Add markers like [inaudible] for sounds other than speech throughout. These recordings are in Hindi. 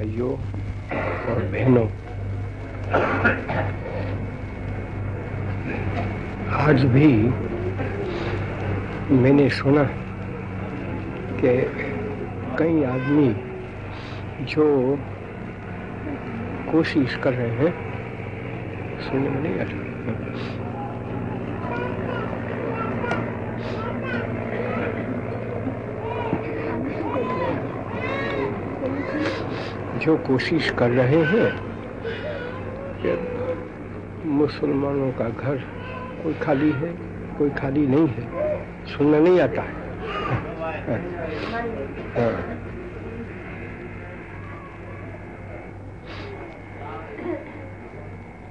भाइयों और बहनों, आज भी मैंने सुना कि कई आदमी जो कोशिश कर रहे हैं, सुनने में नहीं आ रहा। जो कोशिश कर रहे हैं कि मुसलमानों का घर कोई खाली है, कोई खाली नहीं है। सुनना नहीं आता है। हाँ।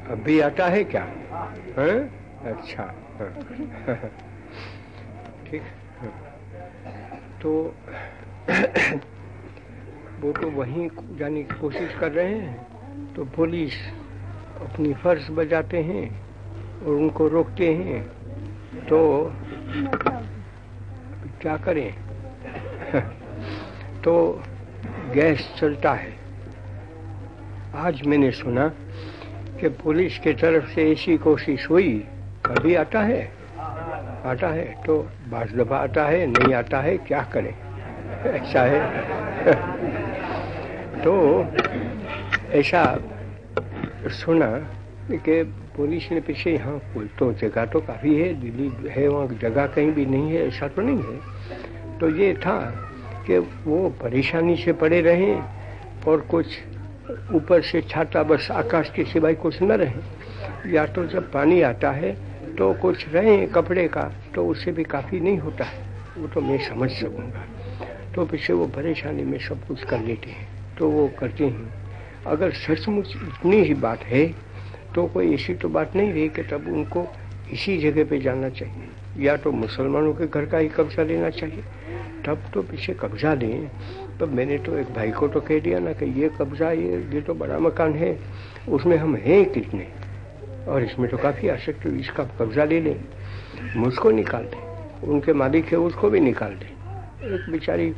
अभी आता है क्या? है? अच्छा। हाँ। ठीक। तो वो तो वहीं जाने की कोशिश कर रहे हैं। तो पुलिस अपनी फ़र्ज़ बजाते हैं और उनको रोकते हैं। तो क्या करें? [laughs] तो गैस चलता है। आज मैंने सुना कि पुलिस की तरफ़ से ऐसी कोशिश हुई। कभी आता है? आता है तो बाज दफ़ा आता है, नहीं आता है, क्या करें? [laughs] ऐसा है। [laughs] तो ऐसा सुना कि पुलिस ने पीछे यहाँ कोई तो जगह तो काफ़ी है, दिल्ली है, वहाँ जगह कहीं भी नहीं है, ऐसा तो नहीं है? तो ये था कि वो परेशानी से पड़े रहें और कुछ ऊपर से छाता, बस आकाश के सिवाय कुछ न रहे। या तो जब पानी आता है तो कुछ रहे कपड़े का तो उससे भी काफ़ी नहीं होता है। वो तो मैं समझ सकूँगा। तो पीछे वो परेशानी में सब कुछ कर लेते हैं। तो वो करते हैं। अगर सचमुच इतनी ही बात है तो कोई ऐसी तो बात नहीं रही कि तब उनको इसी जगह पे जाना चाहिए। या तो मुसलमानों के घर का ही कब्जा लेना चाहिए। तब तो पीछे कब्जा लें। तो मैंने तो एक भाई को तो कह दिया ना कि ये कब्जा, ये ये तो बड़ा मकान है। उसमें हम हैं कितने? और इसमें तो काफ़ी आ सकते इसका कब्जा ले लें। मुझको निकाल दें। उनके मालिक है, उसको भी निकाल दें। एक बेचारी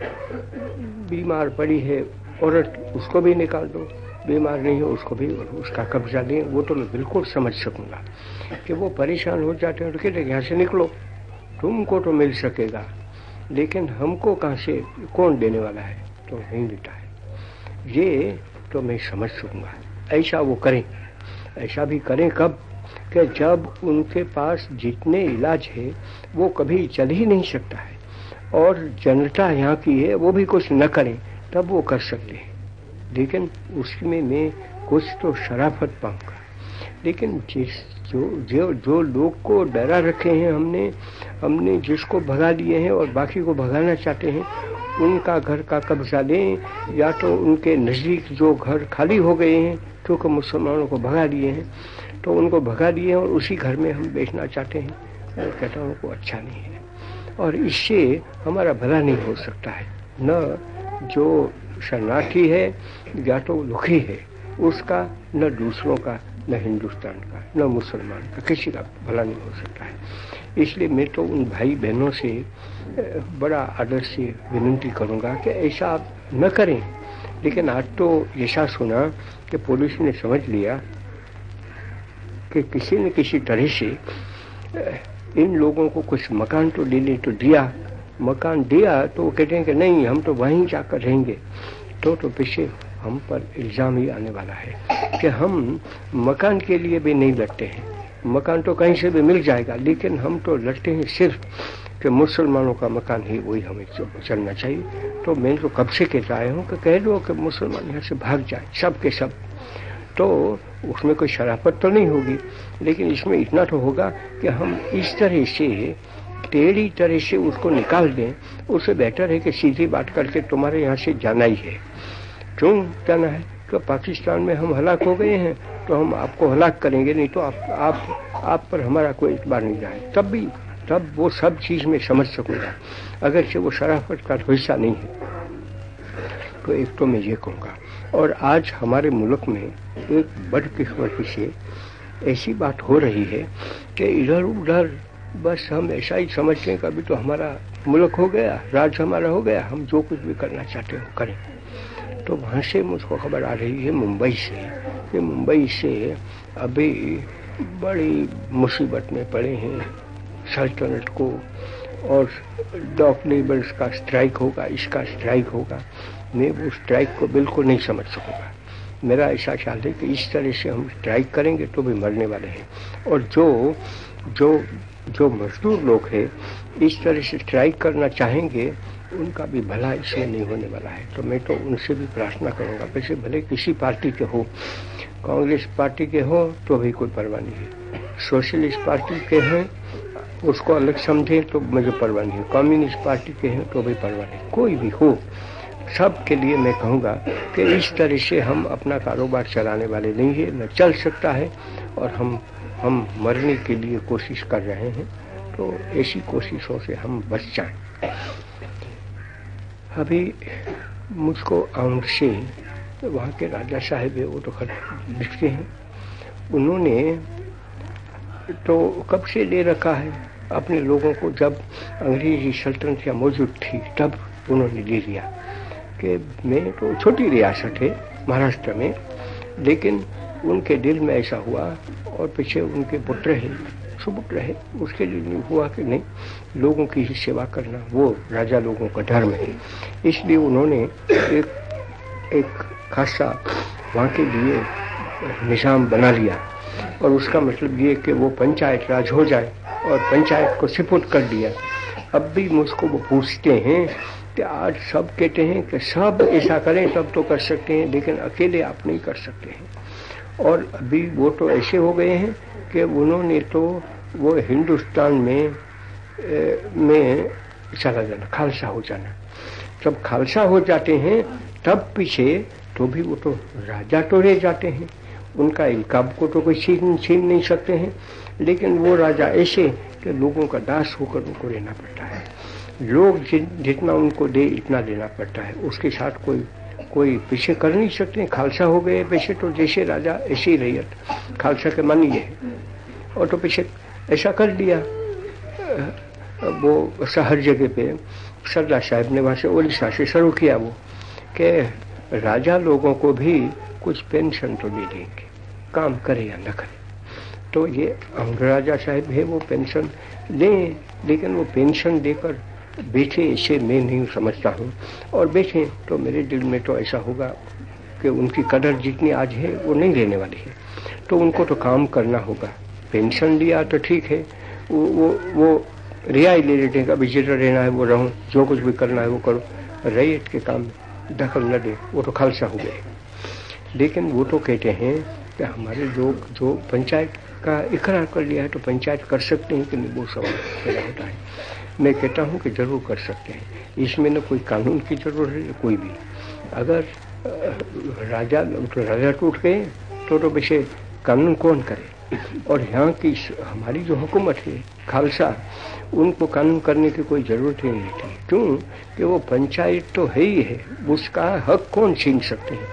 बीमार पड़ी है औरत उसको भी निकाल दो। बीमार नहीं हो, उसको भी उसका कब्जा लें वो तो मैं बिल्कुल समझ सकूँगा कि वो परेशान हो जाते हैं तो कहते यहाँ से निकलो। तुमको तो मिल सकेगा, लेकिन हमको कहाँ से, कौन देने वाला है? तो नहीं देता है। ये तो मैं समझ सकूँगा। ऐसा वो करें, ऐसा भी करें कब? कि जब उनके पास जितने इलाज है, वो कभी चल ही नहीं सकता है। और जनता यहाँ की है, वो भी कुछ न करें। तब वो कर सकते हैं। लेकिन उसमें मैं कुछ तो शराफत पाऊँगा। लेकिन जिस जो जो जो लोग को डरा रखे हैं हमने हमने जिसको भगा दिए हैं और बाकी को भगाना चाहते हैं, उनका घर का कब्जा लें, या तो उनके नज़दीक जो घर खाली हो गए हैं, क्योंकि मुसलमानों को भगा दिए हैं तो उनको भगा दिए और उसी घर में हम बेचना चाहते हैं। मैं कहता हूँ को अच्छा नहीं है। और इससे हमारा भला नहीं हो सकता है। न जो शरणार्थी है, या तो दुखी है, उसका न दूसरों का, न हिंदुस्तान का, न मुसलमान का, किसी का भला नहीं हो सकता है। इसलिए मैं तो उन भाई बहनों से बड़ा आदर से विनती करूँगा कि ऐसा आप न करें। लेकिन आज तो ऐसा सुना कि पुलिस ने समझ लिया कि किसी न किसी तरह से इन लोगों को कुछ मकान तो लेने तो दिया मकान दिया तो वो कहते हैं कि नहीं, हम तो वहीं जाकर रहेंगे। तो तो पीछे हम पर इल्ज़ाम ही आने वाला है कि हम मकान के लिए भी नहीं लड़ते हैं। मकान तो कहीं से भी मिल जाएगा, लेकिन हम तो लड़ते हैं सिर्फ़ कि मुसलमानों का मकान ही वही हमें चलना चाहिए। तो मैं तो कब से कहता आया हूँ कि कह दो कि मुसलमान यहाँ से भाग जाए, सब के सब। तो उसमें कोई शराफत तो नहीं होगी, लेकिन इसमें इतना तो होगा कि हम इस तरह से टेढ़ी तरह से उसको निकाल दें उससे बेहतर है कि सीधी बात करके तुम्हारे यहाँ से जाना ही है। क्यों जाना है? तो पाकिस्तान में हम हलाक हो गए हैं तो हम आपको हलाक करेंगे, नहीं तो आप आप आप पर हमारा कोई इतबार नहीं जाए। तब भी, तब वो सब चीज़ में समझ सकूँगा, अगर से वो शराफत का हिस्सा नहीं है। तो एक तो मैं ये कहूँगा, और आज हमारे मुल्क में एक बड़ बदकिस्मती से ऐसी बात हो रही है कि इधर उधर बस हम ऐसा ही समझते हैं कि अभी तो हमारा मुल्क हो गया राज हमारा हो गया, हम जो कुछ भी करना चाहते हो करें। तो वहाँ से मुझको खबर आ रही है मुंबई से, कि मुंबई से अभी बड़ी मुसीबत में पड़े हैं सल्तनत को, और डॉक लेबर्स का स्ट्राइक होगा, इसका स्ट्राइक होगा। मैं वो स्ट्राइक को बिल्कुल नहीं समझ सकूँगा। मेरा ऐसा ख्याल है कि इस तरह से हम स्ट्राइक करेंगे तो भी मरने वाले हैं। और जो जो जो मजदूर लोग हैं, इस तरह से स्ट्राइक करना चाहेंगे, उनका भी भला इसमें नहीं होने वाला है। तो मैं तो उनसे भी प्रार्थना करूँगा, वैसे भले किसी पार्टी के हो, कांग्रेस पार्टी के हो तो भी कोई परवाह नहीं है। सोशलिस्ट पार्टी के हैं, उसको अलग समझे तो मुझे परवाह नहीं है। कम्युनिस्ट पार्टी के हैं तो भी परवाह नहीं। कोई भी हो, सब के लिए मैं कहूँगा कि इस तरह से हम अपना कारोबार चलाने वाले नहीं है, न चल सकता है, और हम हम मरने के लिए कोशिश कर रहे हैं तो ऐसी कोशिशों से हम बच जाएँ। अभी मुझको आउंड से वहाँ के राजा साहब है, वो तो खत लिखते हैं। उन्होंने तो कब से ले रखा है? अपने लोगों को जब अंग्रेज़ी सल्तनत या मौजूद थी, तब उन्होंने ले लिया। कि मैं तो छोटी रियासत है महाराष्ट्र में, लेकिन उनके दिल में ऐसा हुआ और पीछे उनके पुत्र हैं, सुपुत्र है। उसके लिए हुआ कि नहीं? लोगों की ही सेवा करना, वो राजा लोगों का धर्म है। इसलिए उन्होंने एक एक खासा वहाँ के लिए निज़ाम बना लिया। और उसका मतलब ये कि वो पंचायत राज हो जाए और पंचायत को सिपुट कर दिया। अब भी मुझको वो पूछते हैं कि आज सब कहते हैं कि सब ऐसा करें, तब तो कर सकते हैं, लेकिन अकेले आप नहीं कर सकते हैं। और अभी वो तो ऐसे हो गए हैं कि उन्होंने तो वो हिंदुस्तान में ए, में चला जाना खालसा हो जाना। जब खालसा हो जाते हैं तब पीछे तो भी वो तो राजा तो रह जाते हैं। उनका इल्काब को तो कोई छीन छीन नहीं सकते हैं। लेकिन वो राजा ऐसे कि लोगों का दास होकर उनको रहना पड़ता है। लोग जितना उनको दे इतना देना पड़ता है। उसके साथ कोई कोई पीछे कर नहीं सकते, खालसा हो गए पीछे तो जैसे राजा ऐसे ही रैयत खालसा के मन ये और तो पीछे ऐसा कर दिया। वो हर जगह पे सरदार साहब ने वहाँ से उड़ीसा से शुरू किया वो, कि राजा लोगों को भी कुछ पेंशन तो दे देंगे, काम करे या न करे। तो ये राजा साहब है, वो पेंशन लें, लेकिन वो पेंशन देकर बैठे इसे मैं नहीं समझता हूँ। और बैठे तो मेरे दिल में तो ऐसा होगा कि उनकी कदर जितनी आज है, वो नहीं रहने वाली है। तो उनको तो काम करना होगा। पेंशन लिया तो ठीक है। वो वो वो रियाई ले लेते हैं कभी जितना रहना है, वो रहूँ। जो कुछ भी करना है, वो करो। रैयत के काम में दखल न दे। वो तो खालसा हो गए। लेकिन वो तो कहते हैं कि हमारे लोग जो पंचायत का इकरार कर लिया है तो पंचायत कर सकते हैं कि नहीं? वो सवाल पैदा होता है। मैं कहता हूँ कि ज़रूर कर सकते हैं। इसमें न कोई कानून की ज़रूरत है कोई भी। अगर राजा तो राजा टूट गए तो तो वैसे कानून कौन करे? और यहाँ की हमारी जो हुकूमत है, खालसा, उनको कानून करने की कोई ज़रूरत ही नहीं थी। क्यों? कि वो पंचायत तो है ही है, उसका हक कौन छीन सकते हैं?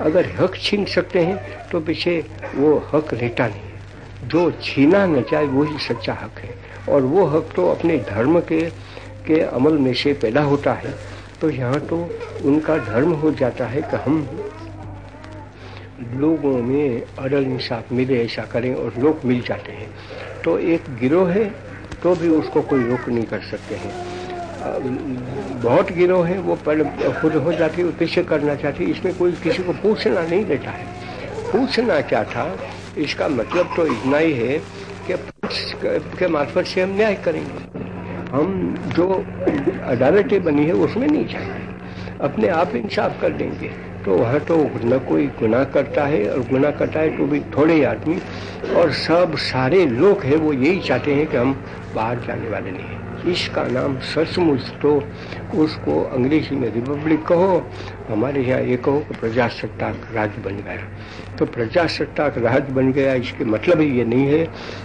अगर हक छीन सकते हैं तो पीछे वो हक रहता नहीं जो छीना न जाए, वही सच्चा हक है। और वो हक तो अपने धर्म के के अमल में से पैदा होता है। तो यहाँ तो उनका धर्म हो जाता है कि हम लोगों में अडल इंसाफ मिले ऐसा करें और लोग मिल जाते हैं। तो एक गिरोह है तो भी उसको कोई रोक नहीं कर सकते हैं। बहुत गिरोह है, वो पर खुद हो जाती है पीछे करना चाहती, इसमें कोई किसी को पूछना नहीं देता है। पूछना क्या था, इसका मतलब तो इतना ही है के के मार्फत से हम न्याय करेंगे। हम जो अदालतें बनी है, उसमें नहीं जाएँगे। अपने आप इंसाफ कर देंगे। तो वह तो न कोई गुनाह करता है, और गुनाह करता है तो भी थोड़े आदमी। और सब सारे लोग हैं, वो यही चाहते हैं कि हम बाहर जाने वाले नहीं हैं। इसका नाम सचमुच तो उसको अंग्रेज़ी में रिपब्लिक कहो, हमारे यहाँ ये कहो कि प्रजासत्ताक राज्य बन गया। तो प्रजासत्ताक राज्य बन गया, इसके मतलब ये नहीं है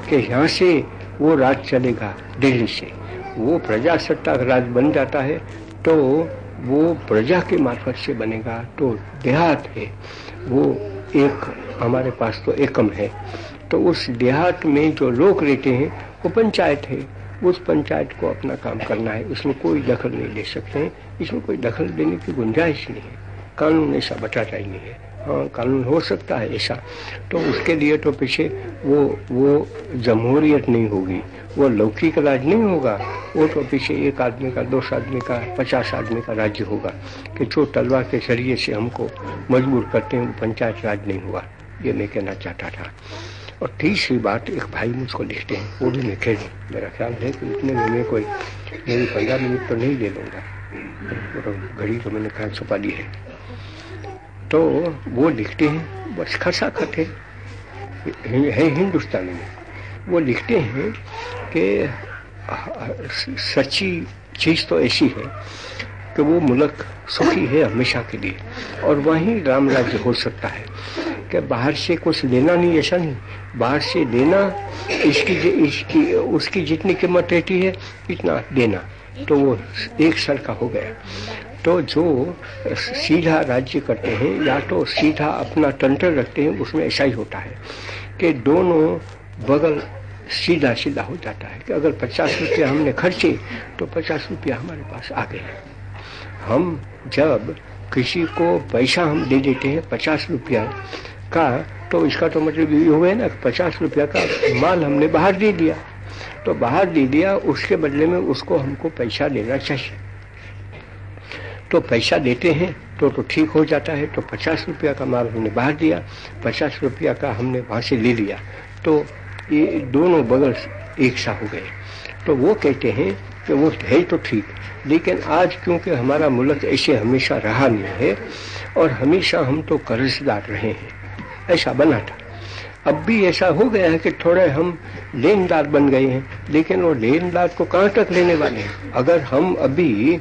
कि यहाँ से वो राज चलेगा, दिल्ली से। वो प्रजासत्ताक राज्य बन जाता है तो वो प्रजा के मार्फत से बनेगा तो देहात है। वो एक, हमारे पास तो एकम है। तो उस देहात में जो लोग रहते हैं, वो पंचायत है। उस पंचायत को अपना काम करना है। उसमें कोई दखल नहीं ले सकते हैं। इसमें कोई दखल देने की गुंजाइश नहीं है। कानून ऐसा बताता ही नहीं है हाँ कानून हो सकता है ऐसा। तो उसके लिए तो पीछे वो वो जमहूरियत नहीं होगी। वो लौकिक राज नहीं होगा। वो तो पीछे एक आदमी का, दो आदमी का, पचास आदमी का राज्य होगा कि जो तलवार के ज़रिए से हमको मजबूर करते हैं, वो पंचायत राज नहीं हुआ। ये मैं कहना चाहता था। और तीसरी बात, एक भाई मुझको लिखते हैं, वो भी मैं कह मेरा ख्याल है कि इतने में मैं कोई, मेरी पंद्रह मिनट तो नहीं ले लूँगा। घड़ी तो मैंने कहा छुपा ली है। तो वो लिखते हैं, बस खसा खत। है है हिंदुस्तानी में। वो लिखते हैं कि, सच्ची चीज़ तो ऐसी है कि वो मुल्क सुखी है हमेशा के लिए। और वहीं राम राज्य हो सकता है। कि बाहर से कुछ लेना नहीं, ऐसा नहीं। बाहर से लेना इसकी इसकी, उसकी जितनी कीमत रहती है, इतना देना। तो वो एक साल का हो गया। तो जो सीधा राज्य करते हैं, या तो सीधा अपना तंत्र रखते हैं, उसमें ऐसा ही होता है कि दोनों बगल सीधा सीधा हो जाता है। कि अगर पचास रुपया हमने खर्चे तो पचास रुपया हमारे पास आ गए हम जब किसी को पैसा हम दे देते हैं, पचास रुपया का तो इसका तो मतलब ये हुआ ना, पचास रुपया का माल हमने बाहर दे दिया। तो बाहर दे दिया, उसके बदले में उसको हमको पैसा देना चाहिए। तो पैसा देते हैं तो तो ठीक हो जाता है तो पचास रुपया का माल हमने बाहर दिया, पचास रुपया का हमने वहाँ से ले लिया। तो ये दोनों बगल एक सा हो गए। तो वो कहते हैं कि वो है तो ठीक, लेकिन आज क्योंकि हमारा मुल्क ऐसे हमेशा रहा नहीं है, और हमेशा हम तो कर्जदार रहे हैं ऐसा बना था। अब भी ऐसा हो गया है कि थोड़े हम लेनदार बन गए हैं, लेकिन वो लेनदार को कहाँ तक लेने वाले हैं? अगर हम अभी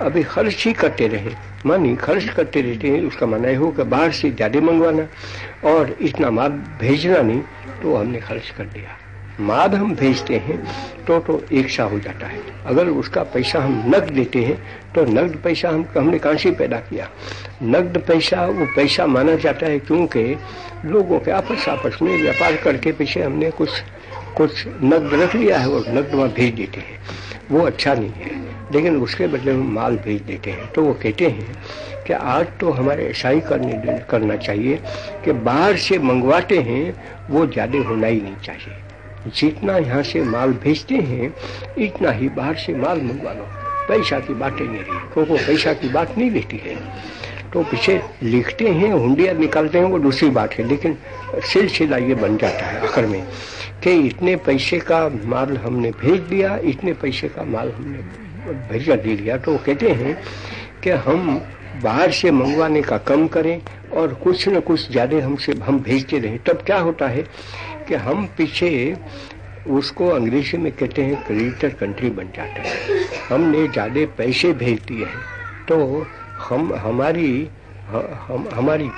अभी खर्च ही करते रहे, मानी खर्च करते रहते हैं, उसका माना हो कि बाहर से ज़्यादा मंगवाना और इतना माल भेजना नहीं तो हमने खर्च कर दिया। माल हम भेजते हैं तो तो एक सा हो जाता है। अगर उसका पैसा हम नकद देते हैं तो नकद पैसा हम हमने कहाँ से पैदा किया। नकद पैसा, वो पैसा माना जाता है क्योंकि लोगों के आपस आपस में व्यापार करके पीछे हमने कुछ कुछ नकद रख लिया है और नकद वहाँ भेज देते हैं। वो अच्छा नहीं है। लेकिन उसके बदले में माल भेज देते हैं। तो वो कहते हैं कि आज तो हमारे ऐसा ही करने करना चाहिए कि बाहर से मंगवाते हैं, वो ज़्यादा होना ही नहीं चाहिए। जितना यहाँ से माल भेजते हैं, इतना ही बाहर से माल मंगवा लो पैसा की बातें नहीं रही, क्योंकि पैसा की बात नहीं रहती है। तो पीछे लिखते हैं, हुंडिया निकालते हैं, वो दूसरी बात है। लेकिन सिलसिला ये बन जाता है आखिर में कि इतने पैसे का माल हमने भेज दिया, इतने पैसे का माल हमने भेजा, दे दिया। तो कहते हैं कि हम बाहर से मंगवाने का कम करें और कुछ न कुछ ज़्यादा हमसे हम भेजते रहें। तब क्या होता है कि हम पीछे उसको अंग्रेज़ी में कहते हैं क्रेडिटर कंट्री बन जाता है। हमने ज़्यादा पैसे भेज दिए हैं तो हम, हमारी हम, हमारी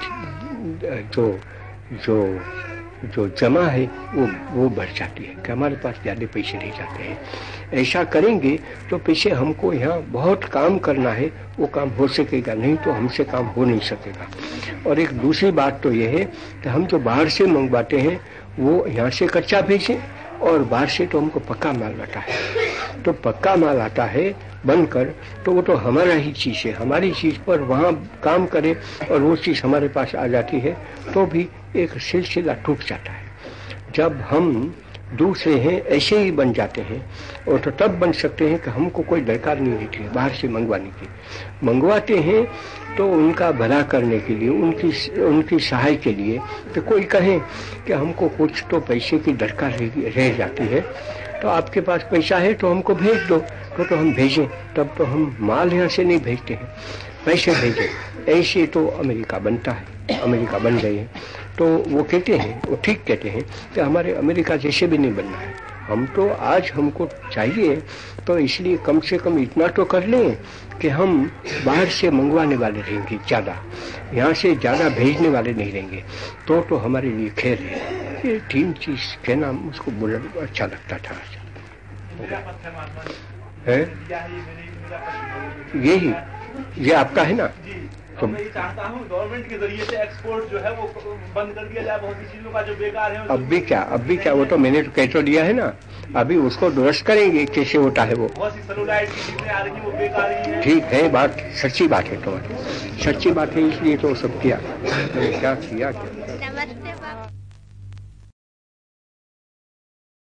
जो जो जो जमा है, वो वो बढ़ जाती है, कि हमारे पास ज़्यादा पैसे नहीं जाते हैं। ऐसा करेंगे तो पीछे हमको यहाँ बहुत काम करना है, वो काम हो सकेगा, नहीं तो हमसे काम हो नहीं सकेगा। और एक दूसरी बात तो ये है कि हम जो बाहर से मंगवाते हैं वो यहाँ से कच्चा भेजे और बाहर से तो हमको पक्का माल आता है। तो पक्का माल आता है बनकर तो वो तो हमारा ही चीज़ है। हमारी चीज़ पर वहाँ काम करे और वो चीज़ हमारे पास आ जाती है तो भी एक सिलसिला टूट जाता है। जब हम दूसरे हैं, ऐसे ही बन जाते हैं। और तो तब बन सकते हैं कि हमको कोई दरकार नहीं रहती है, बाहर से मंगवाने की मंगवाते हैं तो उनका भला करने के लिए, उनकी उनकी सहाय के लिए। तो कोई कहे कि हमको कुछ तो पैसे की दरकार रह जाती है। तो आपके पास पैसा है तो हमको भेज दो। तो, तो हम भेजें तब तो हम माल यहाँ से नहीं भेजते हैं। पैसे भेजें। ऐसे तो अमेरिका बनता है अमेरिका बन रही है। तो वो कहते हैं वो ठीक कहते हैं कि हमारे अमेरिका जैसे भी नहीं बनना है। हम तो आज हमको चाहिए तो इसलिए कम से कम इतना तो कर लें। कि हम बाहर से मंगवाने वाले रहेंगे ज़्यादा, यहाँ से ज़्यादा भेजने वाले नहीं रहेंगे। तो तो हमारे लिए खेल है। ये तीन चीज़ कहना उसको बोलना अच्छा लगता था। है? यही, ये आपका है ना? तो मैं ये चाहता हूँ गवर्नमेंट के ज़रिए से एक्सपोर्ट जो है वो बंद कर दिया जाए बहुत सी चीज़ों का जो बेकार है अब भी क्या अब भी क्या वो तो मैंने तो कह तो दिया है ना। अभी उसको दुरुस्त करेंगे कैसे होता है वो। बहुत सी सेलुलाइट की चीज़ें आ रही वो बेकार ही ठीक है बात सच्ची बात है तुम्हारी सच्ची बात है इसलिए तो सब किया। क्या किया क्या? नमस्ते